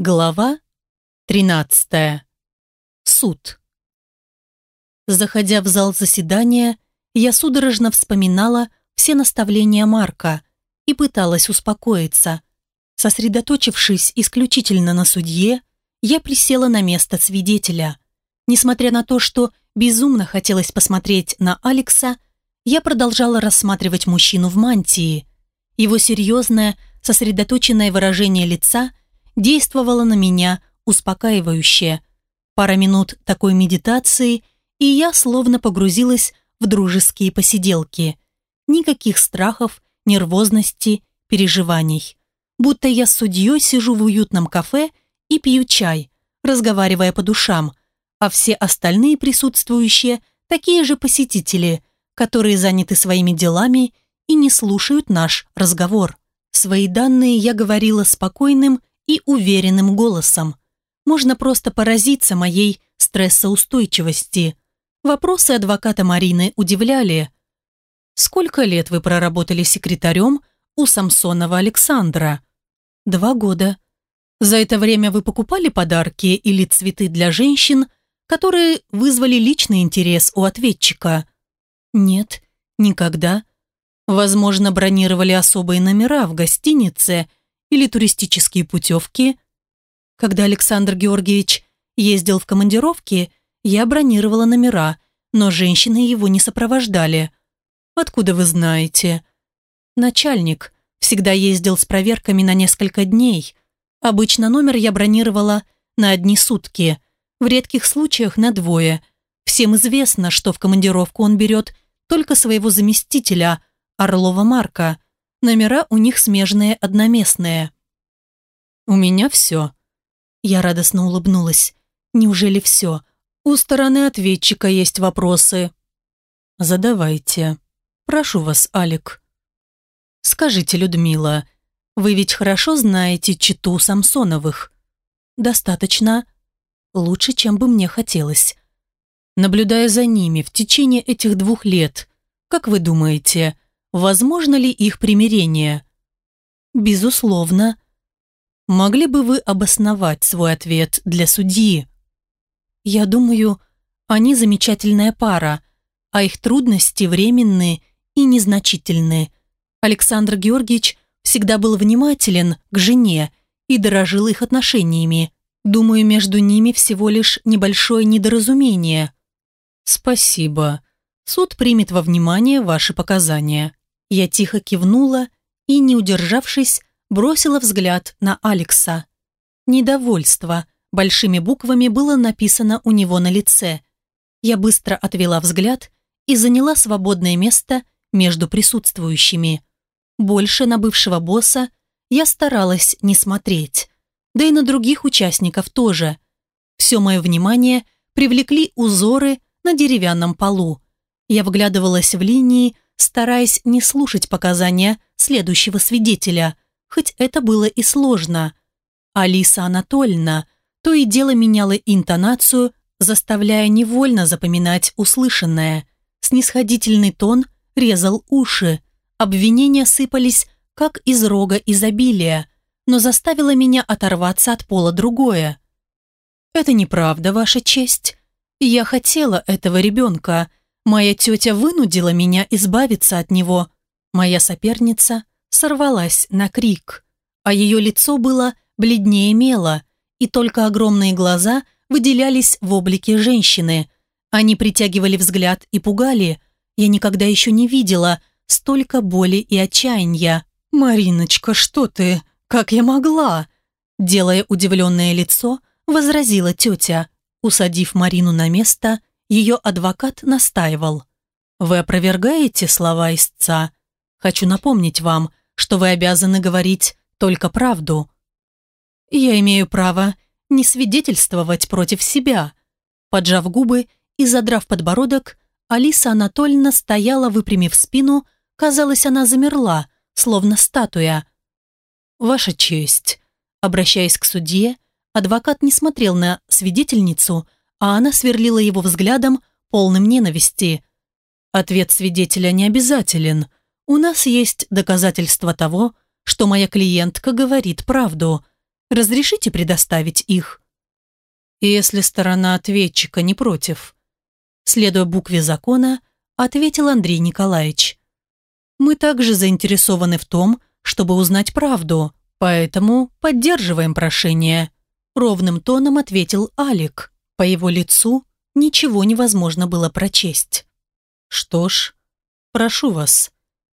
Глава 13. Суд. Заходя в зал заседания, я судорожно вспоминала все наставления Марка и пыталась успокоиться. Сосредоточившись исключительно на судье, я присела на место свидетеля. Несмотря на то, что безумно хотелось посмотреть на Алекса, я продолжала рассматривать мужчину в мантии. Его серьезное, сосредоточенное выражение лица – действовало на меня успокаивающе. Пара минут такой медитации, и я словно погрузилась в дружеские посиделки. Никаких страхов, нервозности, переживаний. Будто я с судьей сижу в уютном кафе и пью чай, разговаривая по душам, а все остальные присутствующие – такие же посетители, которые заняты своими делами и не слушают наш разговор. Свои данные я говорила спокойным и уверенным голосом. Можно просто поразиться моей стрессоустойчивости. Вопросы адвоката Марины удивляли. «Сколько лет вы проработали секретарем у Самсонова Александра?» «Два года». «За это время вы покупали подарки или цветы для женщин, которые вызвали личный интерес у ответчика?» «Нет, никогда». «Возможно, бронировали особые номера в гостинице или туристические путевки. Когда Александр Георгиевич ездил в командировки, я бронировала номера, но женщины его не сопровождали. Откуда вы знаете? Начальник всегда ездил с проверками на несколько дней. Обычно номер я бронировала на одни сутки, в редких случаях на двое. Всем известно, что в командировку он берет только своего заместителя, Орлова Марка – Номера у них смежные одноместные. «У меня все». Я радостно улыбнулась. «Неужели все? У стороны ответчика есть вопросы». «Задавайте. Прошу вас, Алик». «Скажите, Людмила, вы ведь хорошо знаете читу Самсоновых?» «Достаточно. Лучше, чем бы мне хотелось». Наблюдая за ними в течение этих двух лет, как вы думаете, возможно ли их примирение? Безусловно. Могли бы вы обосновать свой ответ для судьи? Я думаю, они замечательная пара, а их трудности временные и незначительные. Александр Георгиевич всегда был внимателен к жене и дорожил их отношениями. Думаю, между ними всего лишь небольшое недоразумение. Спасибо. Суд примет во внимание ваши показания. Я тихо кивнула и, не удержавшись, бросила взгляд на Алекса. Недовольство большими буквами было написано у него на лице. Я быстро отвела взгляд и заняла свободное место между присутствующими. Больше на бывшего босса я старалась не смотреть, да и на других участников тоже. Все мое внимание привлекли узоры на деревянном полу. Я вглядывалась в линии, стараясь не слушать показания следующего свидетеля, хоть это было и сложно. Алиса Анатольевна то и дело меняла интонацию, заставляя невольно запоминать услышанное. Снисходительный тон резал уши, обвинения сыпались, как из рога изобилия, но заставило меня оторваться от пола другое. «Это неправда, Ваша честь. Я хотела этого ребенка, Моя тетя вынудила меня избавиться от него. Моя соперница сорвалась на крик, а ее лицо было бледнее мела, и только огромные глаза выделялись в облике женщины. Они притягивали взгляд и пугали. Я никогда еще не видела столько боли и отчаяния. «Мариночка, что ты? Как я могла?» Делая удивленное лицо, возразила тетя. Усадив Марину на место, ее адвокат настаивал. «Вы опровергаете слова истца? Хочу напомнить вам, что вы обязаны говорить только правду». «Я имею право не свидетельствовать против себя». Поджав губы и задрав подбородок, Алиса Анатольевна стояла, выпрямив спину, казалось, она замерла, словно статуя. «Ваша честь», обращаясь к судье, адвокат не смотрел на свидетельницу, а она сверлила его взглядом, полным ненависти. Ответ свидетеля не обязателен. У нас есть доказательства того, что моя клиентка говорит правду. Разрешите предоставить их?» «Если сторона ответчика не против», следуя букве закона, ответил Андрей Николаевич. «Мы также заинтересованы в том, чтобы узнать правду, поэтому поддерживаем прошение», ровным тоном ответил Алик. По его лицу ничего невозможно было прочесть. «Что ж, прошу вас».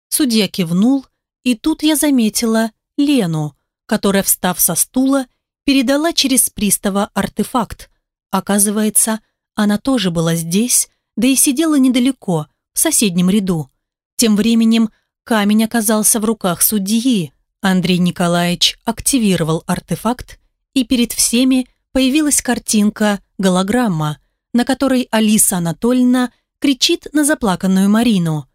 Судья кивнул, и тут я заметила Лену, которая, встав со стула, передала через пристава артефакт. Оказывается, она тоже была здесь, да и сидела недалеко, в соседнем ряду. Тем временем камень оказался в руках судьи. Андрей Николаевич активировал артефакт, и перед всеми появилась картинка голограмма, на которой Алиса Анатольевна кричит на заплаканную Марину.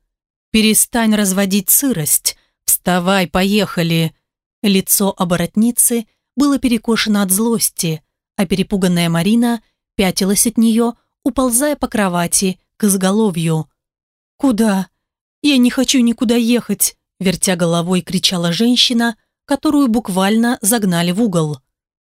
«Перестань разводить сырость! Вставай, поехали!» Лицо оборотницы было перекошено от злости, а перепуганная Марина пятилась от нее, уползая по кровати к изголовью. «Куда? Я не хочу никуда ехать!» вертя головой, кричала женщина, которую буквально загнали в угол.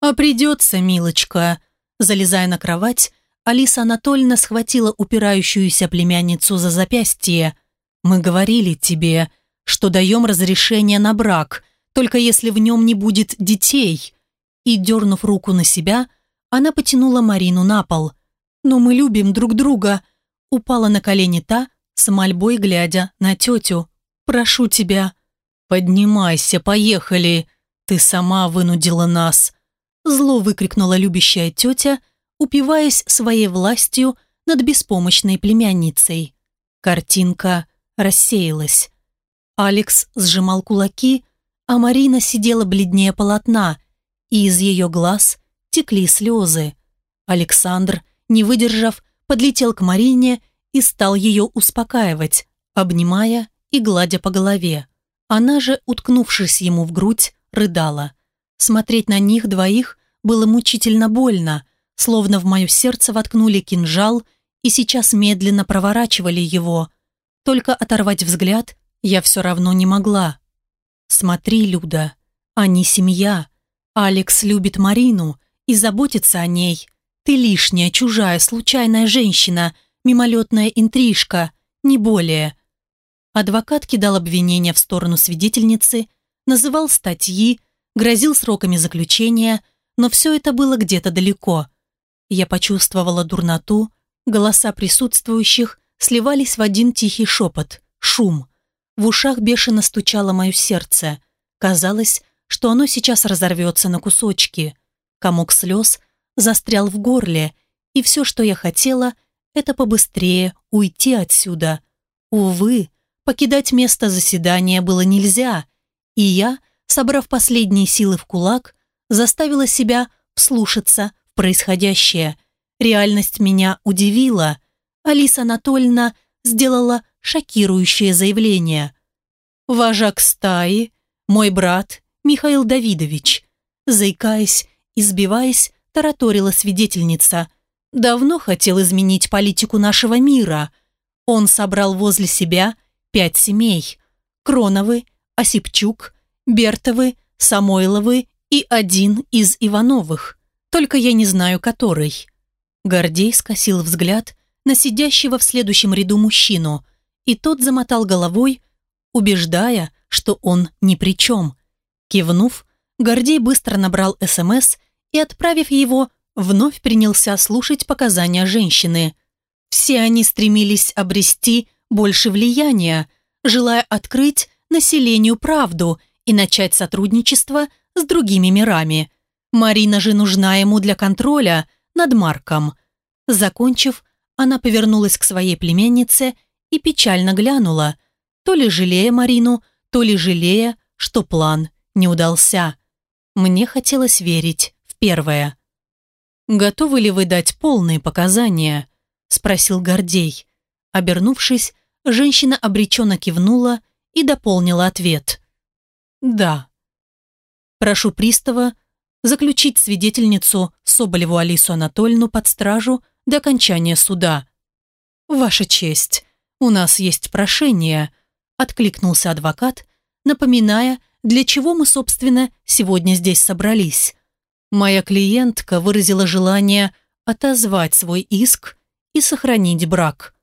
«А придется, милочка!» Залезая на кровать, Алиса Анатольевна схватила упирающуюся племянницу за запястье. «Мы говорили тебе, что даем разрешение на брак, только если в нем не будет детей». И, дернув руку на себя, она потянула Марину на пол. «Но мы любим друг друга», упала на колени та, с мольбой глядя на тетю. «Прошу тебя». «Поднимайся, поехали. Ты сама вынудила нас». Зло выкрикнула любящая тетя, упиваясь своей властью над беспомощной племянницей. Картинка рассеялась. Алекс сжимал кулаки, а Марина сидела бледнее полотна, и из ее глаз текли слезы. Александр, не выдержав, подлетел к Марине и стал ее успокаивать, обнимая и гладя по голове. Она же, уткнувшись ему в грудь, рыдала. Смотреть на них двоих было мучительно больно, словно в мое сердце воткнули кинжал и сейчас медленно проворачивали его. Только оторвать взгляд я все равно не могла. «Смотри, Люда, они семья. Алекс любит Марину и заботится о ней. Ты лишняя, чужая, случайная женщина, мимолетная интрижка, не более». Адвокат кидал обвинения в сторону свидетельницы, называл статьи, грозил сроками заключения, но все это было где-то далеко. Я почувствовала дурноту, голоса присутствующих сливались в один тихий шепот, шум. В ушах бешено стучало мое сердце. Казалось, что оно сейчас разорвется на кусочки. Комок слез застрял в горле, и все, что я хотела, это побыстрее уйти отсюда. Увы, покидать место заседания было нельзя, и я, собрав последние силы в кулак, заставила себя вслушаться в происходящее. Реальность меня удивила. Алиса Анатольевна сделала шокирующее заявление. «Вожак стаи, мой брат Михаил Давидович», заикаясь, избиваясь, тараторила свидетельница. «Давно хотел изменить политику нашего мира. Он собрал возле себя пять семей. Кроновы, Осипчук, Бертовы, Самойловы и один из Ивановых. Только я не знаю, который». Гордей скосил взгляд на сидящего в следующем ряду мужчину, и тот замотал головой, убеждая, что он ни при чем. Кивнув, Гордей быстро набрал СМС и, отправив его, вновь принялся слушать показания женщины. Все они стремились обрести больше влияния, желая открыть населению правду и начать сотрудничество с другими мирами. Марина же нужна ему для контроля над Марком. Закончив, она повернулась к своей племеннице и печально глянула, то ли жалея Марину, то ли жалея, что план не удался. Мне хотелось верить в первое. «Готовы ли вы дать полные показания?» – спросил Гордей. Обернувшись, женщина обреченно кивнула и дополнила ответ. «Да». «Прошу пристава заключить свидетельницу Соболеву Алису Анатольевну под стражу до окончания суда». «Ваша честь, у нас есть прошение», – откликнулся адвокат, напоминая, для чего мы, собственно, сегодня здесь собрались. Моя клиентка выразила желание отозвать свой иск и сохранить брак.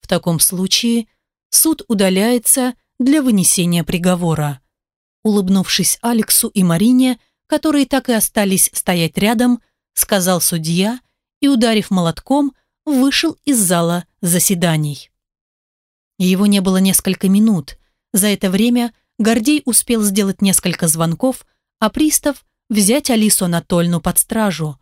В таком случае суд удаляется для вынесения приговора. Улыбнувшись Алексу и Марине, которые так и остались стоять рядом, сказал судья и, ударив молотком, вышел из зала заседаний. Его не было несколько минут. За это время Гордей успел сделать несколько звонков, а пристав взять Алису Анатольну под стражу.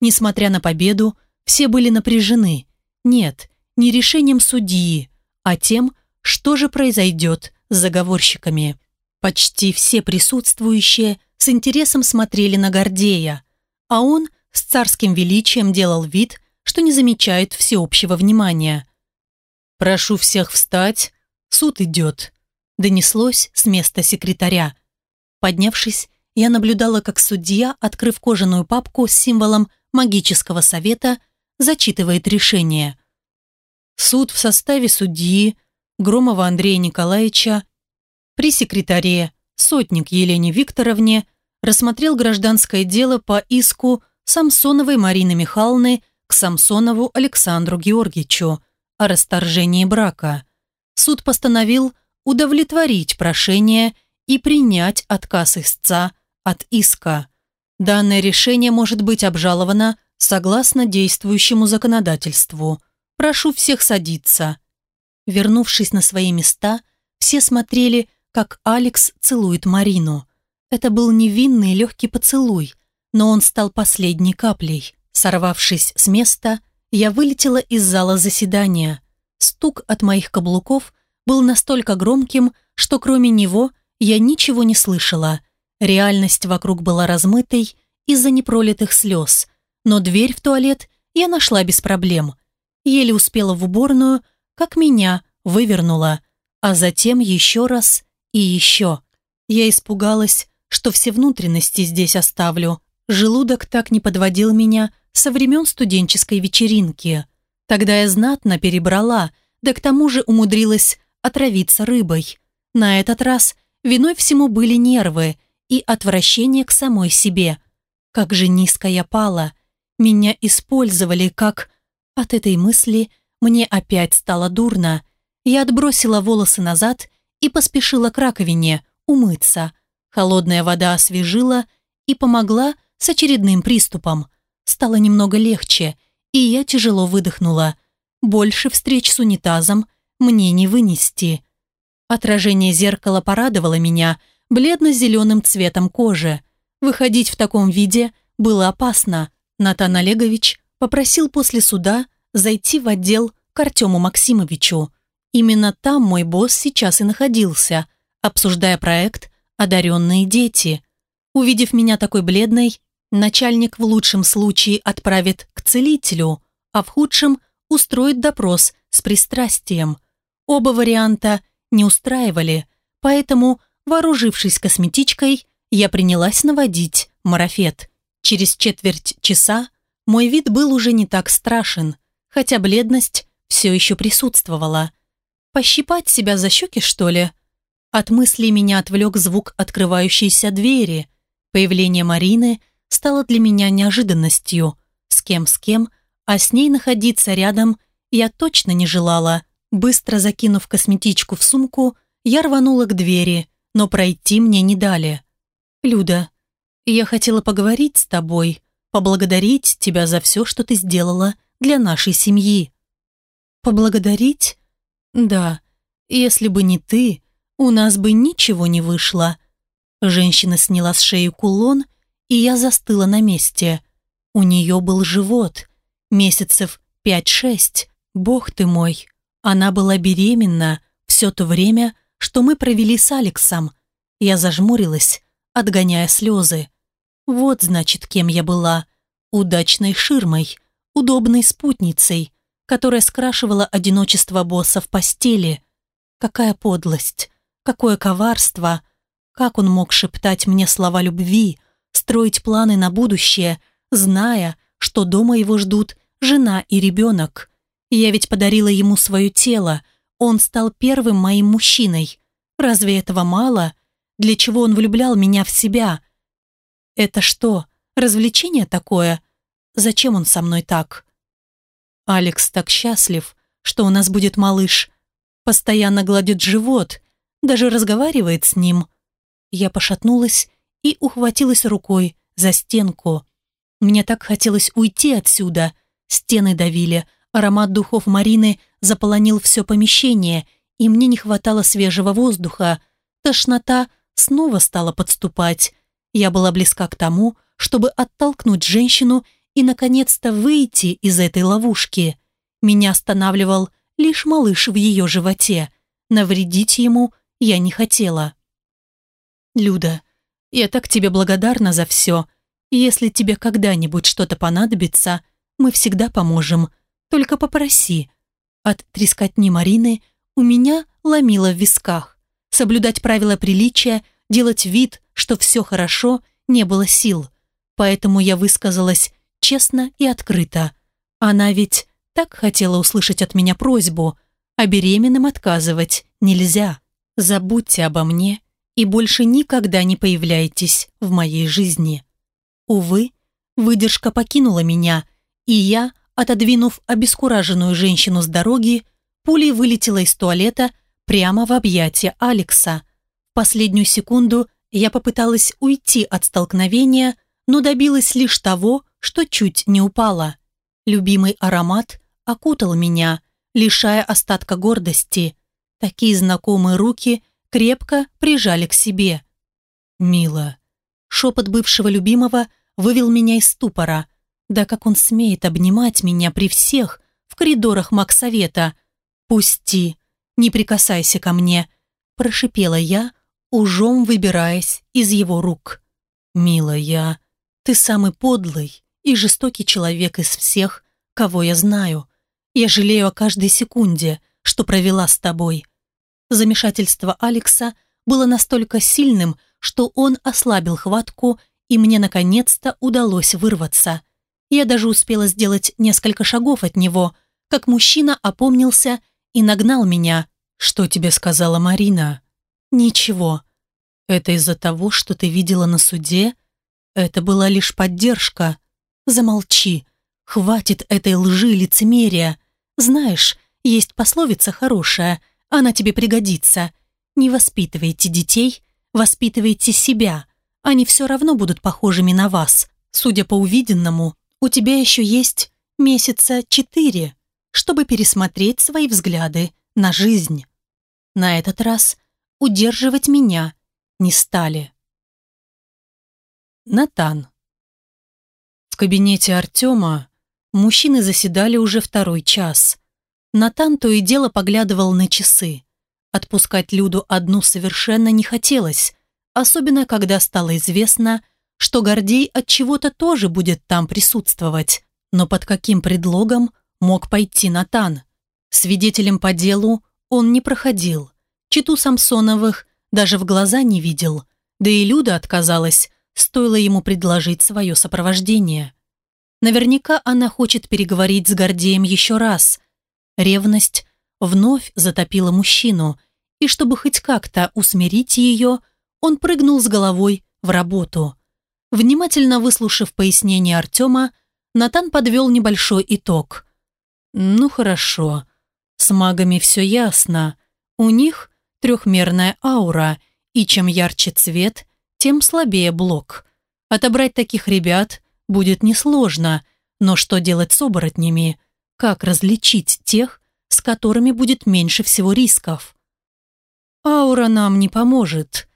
Несмотря на победу, все были напряжены. Нет, не решением судьи, а тем, что же произойдет с заговорщиками. Почти все присутствующие с интересом смотрели на Гордея, а он с царским величием делал вид, что не замечает всеобщего внимания. «Прошу всех встать, суд идет», донеслось с места секретаря. Поднявшись, я наблюдала, как судья, открыв кожаную папку с символом магического совета, зачитывает решение. Суд в составе судьи Громова Андрея Николаевича при секретаре Сотник Елене Викторовне рассмотрел гражданское дело по иску Самсоновой Марины Михайловны к Самсонову Александру Георгиевичу о расторжении брака. Суд постановил удовлетворить прошение и принять отказ истца от иска. Данное решение может быть обжаловано согласно действующему законодательству. Прошу всех садиться. Вернувшись на свои места, все смотрели, как Алекс целует Марину. Это был невинный легкий поцелуй, но он стал последней каплей. Сорвавшись с места, я вылетела из зала заседания. Стук от моих каблуков был настолько громким, что кроме него я ничего не слышала. Реальность вокруг была размытой из-за непролитых слез, но дверь в туалет я нашла без проблем. Еле успела в уборную, как меня вывернула, а затем еще раз и еще. Я испугалась, что все внутренности здесь оставлю. Желудок так не подводил меня со времен студенческой вечеринки. Тогда я знатно перебрала, да к тому же умудрилась отравиться рыбой. На этот раз виной всему были нервы и отвращение к самой себе. Как же низко я пала. Меня использовали как... От этой мысли мне опять стало дурно. Я отбросила волосы назад и поспешила к раковине умыться. Холодная вода освежила и помогла с очередным приступом. Стало немного легче, и я тяжело выдохнула. Больше встреч с унитазом мне не вынести. Отражение зеркала порадовало меня бледно-зеленым цветом кожи. Выходить в таком виде было опасно. Натан Олегович попросил после суда зайти в отдел к Артему Максимовичу. Именно там мой босс сейчас и находился, обсуждая проект «Одаренные дети». Увидев меня такой бледной, начальник в лучшем случае отправит к целителю, а в худшем устроит допрос с пристрастием – Оба варианта не устраивали, поэтому, вооружившись косметичкой, я принялась наводить марафет. Через четверть часа мой вид был уже не так страшен, хотя бледность все еще присутствовала. Пощипать себя за щеки, что ли? От мысли меня отвлек звук открывающейся двери. Появление Марины стало для меня неожиданностью. С кем с кем, а с ней находиться рядом я точно не желала. Быстро закинув косметичку в сумку, я рванула к двери, но пройти мне не дали. «Люда, я хотела поговорить с тобой, поблагодарить тебя за все, что ты сделала для нашей семьи». «Поблагодарить? Да, если бы не ты, у нас бы ничего не вышло». Женщина сняла с шеи кулон, и я застыла на месте. У нее был живот, месяцев пять-шесть. Бог ты мой, она была беременна все то время, что мы провели с Алексом. Я зажмурилась, отгоняя слезы. Вот, значит, кем я была. Удачной ширмой, удобной спутницей, которая скрашивала одиночество босса в постели. Какая подлость, какое коварство. Как он мог шептать мне слова любви, строить планы на будущее, зная, что дома его ждут жена и ребенок. Я ведь подарила ему свое тело. Он стал первым моим мужчиной. Разве этого мало? Для чего он влюблял меня в себя? Это что, Развлечение такое? Зачем он со мной так? Алекс так счастлив, что у нас будет малыш. Постоянно гладит живот, даже разговаривает с ним. Я пошатнулась и ухватилась рукой за стенку. Мне так хотелось уйти отсюда. Стены давили, аромат духов Марины заполонил все помещение, и мне не хватало свежего воздуха. Тошнота снова стала подступать. Я была близка к тому, чтобы оттолкнуть женщину и, наконец-то, выйти из этой ловушки. Меня останавливал лишь малыш в ее животе. Навредить ему я не хотела. «Люда, я так тебе благодарна за все. Если тебе когда-нибудь что-то понадобится, мы всегда поможем. Только попроси». От трескотни Марины у меня ломило в висках. Соблюдать правила приличия, делать вид, что все хорошо, не было сил. Поэтому я высказалась честно и открыто. Она ведь так хотела услышать от меня просьбу, а беременным отказывать нельзя. Забудьте обо мне и больше никогда не появляйтесь в моей жизни. Увы, выдержка покинула меня, и я, отодвинув обескураженную женщину с дороги, пулей вылетела из туалета прямо в объятия Алекса. В последнюю секунду я попыталась уйти от столкновения, но добилась лишь того, что чуть не упала. Любимый аромат окутал меня, лишая остатка гордости. Такие знакомые руки крепко прижали к себе. «Мила». Шепот бывшего любимого вывел меня из ступора. Да как он смеет обнимать меня при всех в коридорах Максовета. «Пусти, не прикасайся ко мне», прошипела я, ужом выбираясь из его рук. «Мила, я... Ты самый подлый и жестокий человек из всех, кого я знаю. Я жалею о каждой секунде, что провела с тобой. Замешательство Алекса было настолько сильным, что он ослабил хватку, и мне наконец-то удалось вырваться. Я даже успела сделать несколько шагов от него, как мужчина опомнился и нагнал меня. «Что тебе сказала Марина?» «Ничего. Это из-за того, что ты видела на суде?» Это была лишь поддержка. Замолчи. Хватит этой лжи и лицемерия. Знаешь, есть пословица хорошая, она тебе пригодится. Не воспитывайте детей, воспитывайте себя. Они все равно будут похожими на вас. Судя по увиденному, у тебя еще есть месяца четыре, чтобы пересмотреть свои взгляды на жизнь. На этот раз удерживать меня не стали. Натан. Кабинете Артема мужчины заседали уже второй час. Натан то и дело поглядывал на часы. Отпускать Люду одну совершенно не хотелось, особенно когда стало известно, что Гордей от чего-то тоже будет там присутствовать. Но под каким предлогом мог пойти Натан? Свидетелем по делу он не проходил. Читу Самсоновых даже в глаза не видел. Да и Люда отказалась, стоило ему предложить свое сопровождение. Наверняка она хочет переговорить с Гордеем еще раз. Ревность вновь затопила мужчину, и чтобы хоть как-то усмирить ее, он прыгнул с головой в работу. Внимательно выслушав пояснение Артема, Натан подвел небольшой итог. «Ну хорошо, с магами все ясно. У них трехмерная аура, и чем ярче цвет, тем слабее блок. Отобрать таких ребят будет несложно, но что делать с оборотнями? Как различить тех, с которыми будет меньше всего рисков? Аура нам не поможет.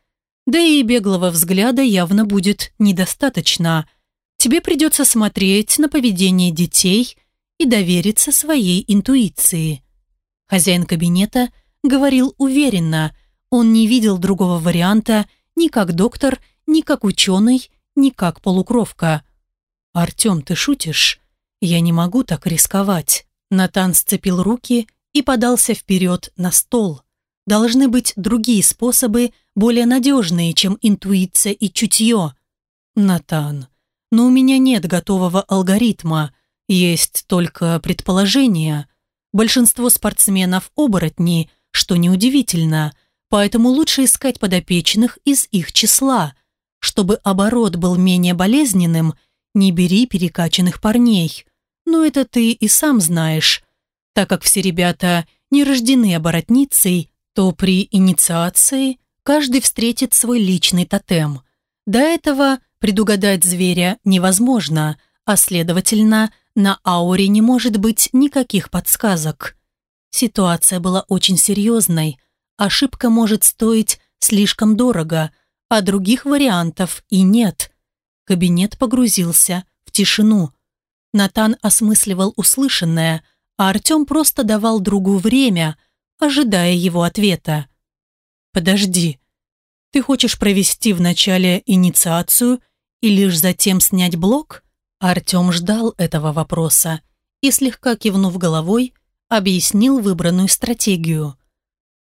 Да и беглого взгляда явно будет недостаточно. Тебе придется смотреть на поведение детей и довериться своей интуиции. Хозяин кабинета говорил уверенно, он не видел другого варианта ни как доктор, ни как ученый, ни как полукровка. «Артем, ты шутишь? Я не могу так рисковать». Натан сцепил руки и подался вперед на стол. Должны быть другие способы, более надежные, чем интуиция и чутье. Натан, но у меня нет готового алгоритма, есть только предположения. Большинство спортсменов – оборотни, что неудивительно – поэтому лучше искать подопечных из их числа. Чтобы оборот был менее болезненным, не бери перекачанных парней. Но это ты и сам знаешь. Так как все ребята не рождены оборотницей, то при инициации каждый встретит свой личный тотем. До этого предугадать зверя невозможно, а следовательно, на ауре не может быть никаких подсказок. Ситуация была очень серьезной. Ошибка может стоить слишком дорого, а других вариантов и нет. Кабинет погрузился в тишину. Натан осмысливал услышанное, а Артем просто давал другу время, ожидая его ответа. «Подожди, ты хочешь провести вначале инициацию и лишь затем снять блок?» Артем ждал этого вопроса и, слегка кивнув головой, объяснил выбранную стратегию.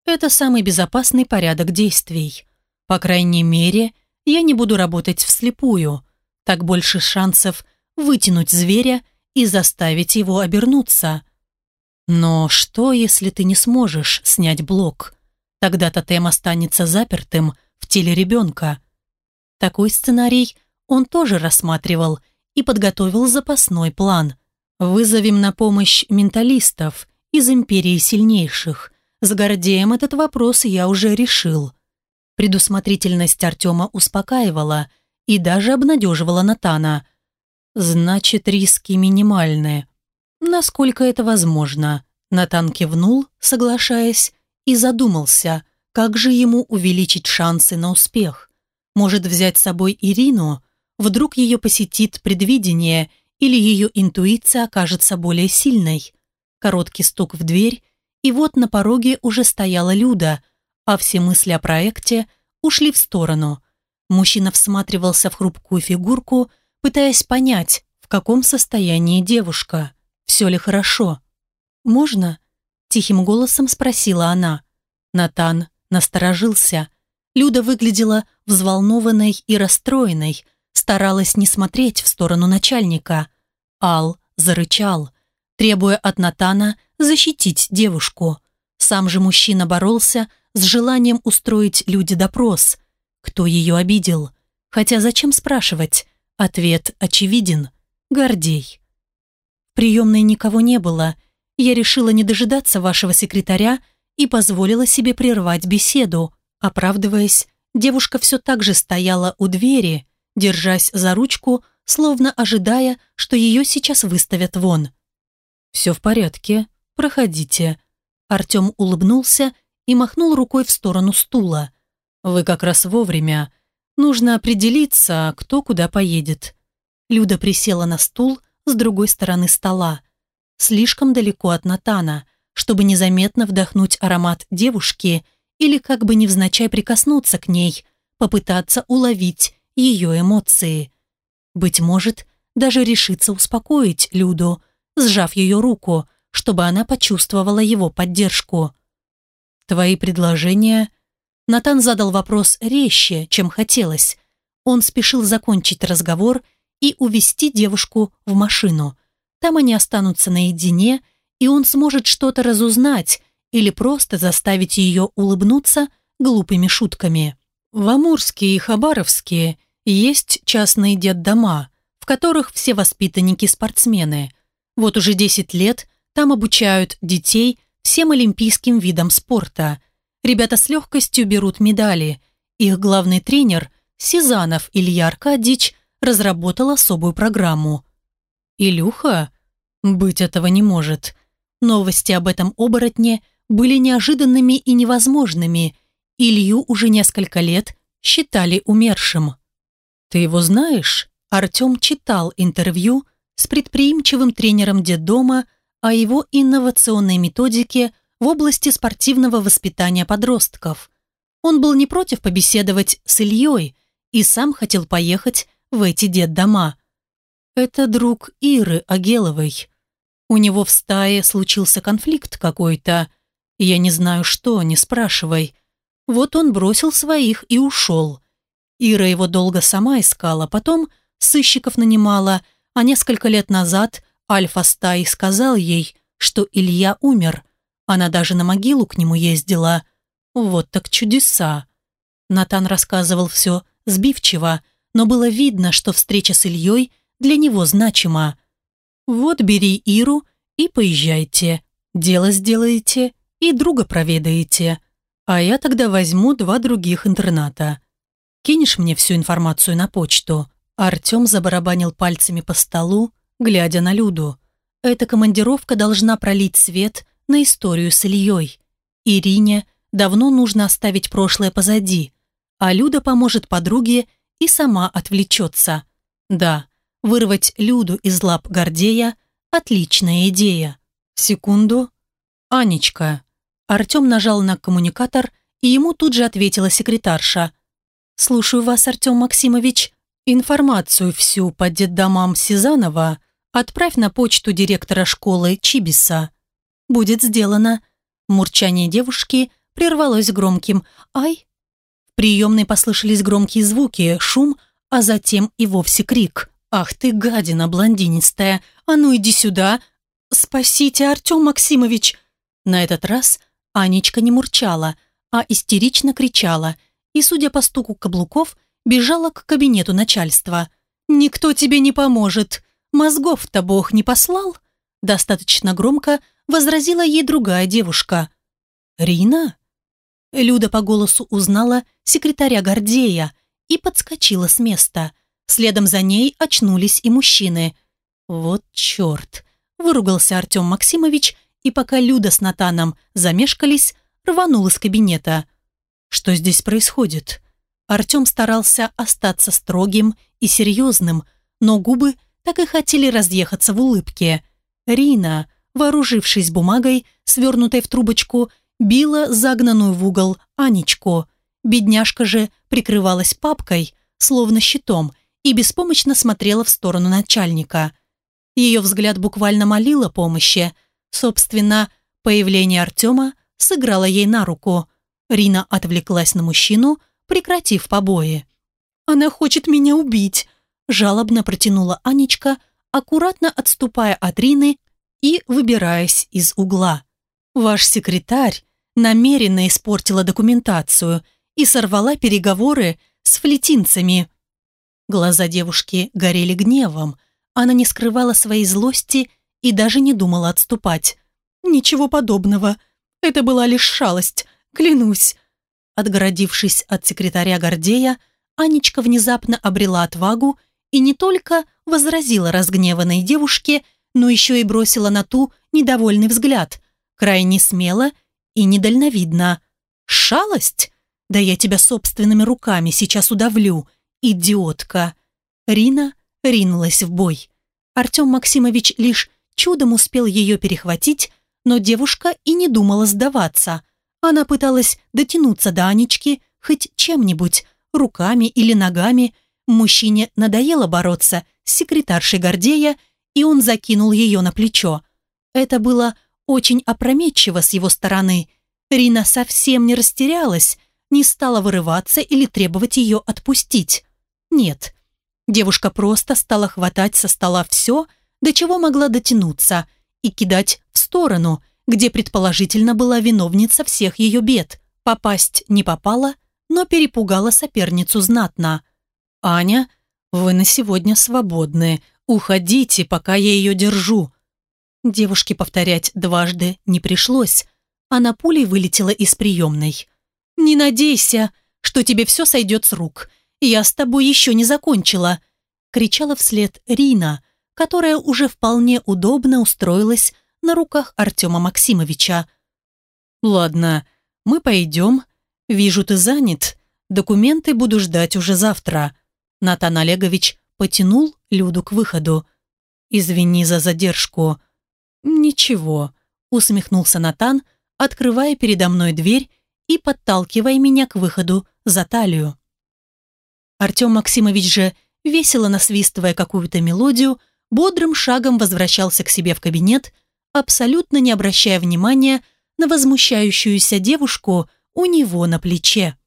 Это самый безопасный порядок действий. По крайней мере, я не буду работать вслепую. Так больше шансов вытянуть зверя и заставить его обернуться. Но что, если ты не сможешь снять блок? Тогда тотем останется запертым в теле ребенка. Такой сценарий он тоже рассматривал и подготовил запасной план. Вызовем на помощь менталистов из Империи Сильнейших. С Гордеем этот вопрос я уже решил. Предусмотрительность Артема успокаивала и даже обнадеживала Натана. Значит, риски минимальные. Насколько это возможно? Натан кивнул, соглашаясь, и задумался, как же ему увеличить шансы на успех. Может взять с собой Ирину? Вдруг ее посетит предвидение или ее интуиция окажется более сильной? Короткий стук в дверь, и вот на пороге уже стояла Люда, а все мысли о проекте ушли в сторону. Мужчина всматривался в хрупкую фигурку, пытаясь понять, в каком состоянии девушка, все ли хорошо. «Можно?» – тихим голосом спросила она. Натан насторожился. Люда выглядела взволнованной и расстроенной, старалась не смотреть в сторону начальника. Ал зарычал требуя от Натана защитить девушку. Сам же мужчина боролся с желанием устроить люди допрос. Кто ее обидел? Хотя зачем спрашивать? Ответ очевиден. Гордей. Приемной никого не было. Я решила не дожидаться вашего секретаря и позволила себе прервать беседу. Оправдываясь, девушка все так же стояла у двери, держась за ручку, словно ожидая, что ее сейчас выставят вон. «Все в порядке, проходите». Артем улыбнулся и махнул рукой в сторону стула. «Вы как раз вовремя. Нужно определиться, кто куда поедет». Люда присела на стул с другой стороны стола. Слишком далеко от Натана, чтобы незаметно вдохнуть аромат девушки или как бы невзначай прикоснуться к ней, попытаться уловить ее эмоции. Быть может, даже решиться успокоить Люду – сжав ее руку, чтобы она почувствовала его поддержку. «Твои предложения...» Натан задал вопрос резче, чем хотелось. Он спешил закончить разговор и увести девушку в машину. Там они останутся наедине, и он сможет что-то разузнать или просто заставить ее улыбнуться глупыми шутками. В Амурске и Хабаровске есть частные детдома, в которых все воспитанники спортсмены – вот уже 10 лет там обучают детей всем олимпийским видам спорта. Ребята с легкостью берут медали. Их главный тренер, Сизанов Илья Аркадьевич, разработал особую программу. «Илюха? Быть этого не может». Новости об этом оборотне были неожиданными и невозможными. Илью уже несколько лет считали умершим. «Ты его знаешь?» Артем читал интервью с предприимчивым тренером детдома о его инновационной методике в области спортивного воспитания подростков. Он был не против побеседовать с Ильей и сам хотел поехать в эти детдома. Это друг Иры Агеловой. У него в стае случился конфликт какой-то. Я не знаю что, не спрашивай. Вот он бросил своих и ушел. Ира его долго сама искала, потом сыщиков нанимала – а несколько лет назад Альфа-Стай сказал ей, что Илья умер. Она даже на могилу к нему ездила. Вот так чудеса. Натан рассказывал все сбивчиво, но было видно, что встреча с Ильей для него значимо. Вот бери Иру и поезжайте. Дело сделаете и друга проведаете. А я тогда возьму два других интерната. Кинешь мне всю информацию на почту?» Артем забарабанил пальцами по столу, глядя на Люду. Эта командировка должна пролить свет на историю с Ильей. Ирине давно нужно оставить прошлое позади, а Люда поможет подруге и сама отвлечется. Да, вырвать Люду из лап Гордея – отличная идея. Секунду. «Анечка». Артем нажал на коммуникатор, и ему тут же ответила секретарша. «Слушаю вас, Артем Максимович. Информацию всю по детдомам Сизанова отправь на почту директора школы Чибиса. Будет сделано». Мурчание девушки прервалось громким «Ай!». В приемной послышались громкие звуки, шум, а затем и вовсе крик. «Ах ты, гадина блондинистая! А ну иди сюда! Спасите, Артем Максимович!» На этот раз Анечка не мурчала, а истерично кричала и, судя по стуку каблуков, бежала к кабинету начальства. «Никто тебе не поможет! Мозгов-то Бог не послал!» Достаточно громко возразила ей другая девушка. «Рина?» Люда по голосу узнала секретаря Гордея и подскочила с места. Следом за ней очнулись и мужчины. «Вот черт!» – выругался Артем Максимович и пока Люда с Натаном замешкались, рванул из кабинета. Что здесь происходит? Артем старался остаться строгим и серьезным, но губы так и хотели разъехаться в улыбке. Рина, вооружившись бумагой, свернутой в трубочку, била загнанную в угол Анечку. Бедняжка же прикрывалась папкой, словно щитом, и беспомощно смотрела в сторону начальника. Ее взгляд буквально молил о помощи, Собственно, появление Артема сыграло ей на руку. Рина отвлеклась на мужчину, прекратив побои. «Она хочет меня убить», – жалобно протянула Анечка, аккуратно отступая от Рины и выбираясь из угла. «Ваш секретарь намеренно испортила документацию и сорвала переговоры с флетинцами». Глаза девушки горели гневом. Она не скрывала своей злости и даже не думала отступать. «Ничего подобного. Это была лишь шалость, клянусь». Отгородившись от секретаря Гордея, Анечка внезапно обрела отвагу и не только возразила разгневанной девушке, но еще и бросила на ту недовольный взгляд, крайне смело и недальновидно. «Шалость? Да я тебя собственными руками сейчас удавлю, идиотка!» Рина ринулась в бой. Артем Максимович лишь чудом успел ее перехватить, но девушка и не думала сдаваться. Она пыталась дотянуться до Анечки хоть чем-нибудь, руками или ногами. Мужчине надоело бороться с секретаршей Гордея, и он закинул ее на плечо. Это было очень опрометчиво с его стороны. Рина совсем не растерялась, не стала вырываться или требовать ее отпустить. Нет, девушка просто стала хватать со стола все, до чего могла дотянуться, и кидать в сторону, где предположительно была виновница всех ее бед. Попасть не попала, но перепугала соперницу знатно. «Аня, вы на сегодня свободны. Уходите, пока я ее держу». Девушке повторять дважды не пришлось. Она пулей вылетела из приемной. «Не надейся, что тебе все сойдет с рук. Я с тобой еще не закончила», кричала вслед Рина, которая уже вполне удобно устроилась на руках Артема Максимовича. «Ладно, мы пойдем. Вижу, ты занят. Документы буду ждать уже завтра». Натан Олегович потянул Люду к выходу. «Извини за задержку». «Ничего», — усмехнулся Натан, открывая передо мной дверь и подталкивая меня к выходу за талию. Артем Максимович же, весело насвистывая какую-то мелодию, бодрым шагом возвращался к себе в кабинет, абсолютно не обращая внимания на возмущающуюся девушку у него на плече.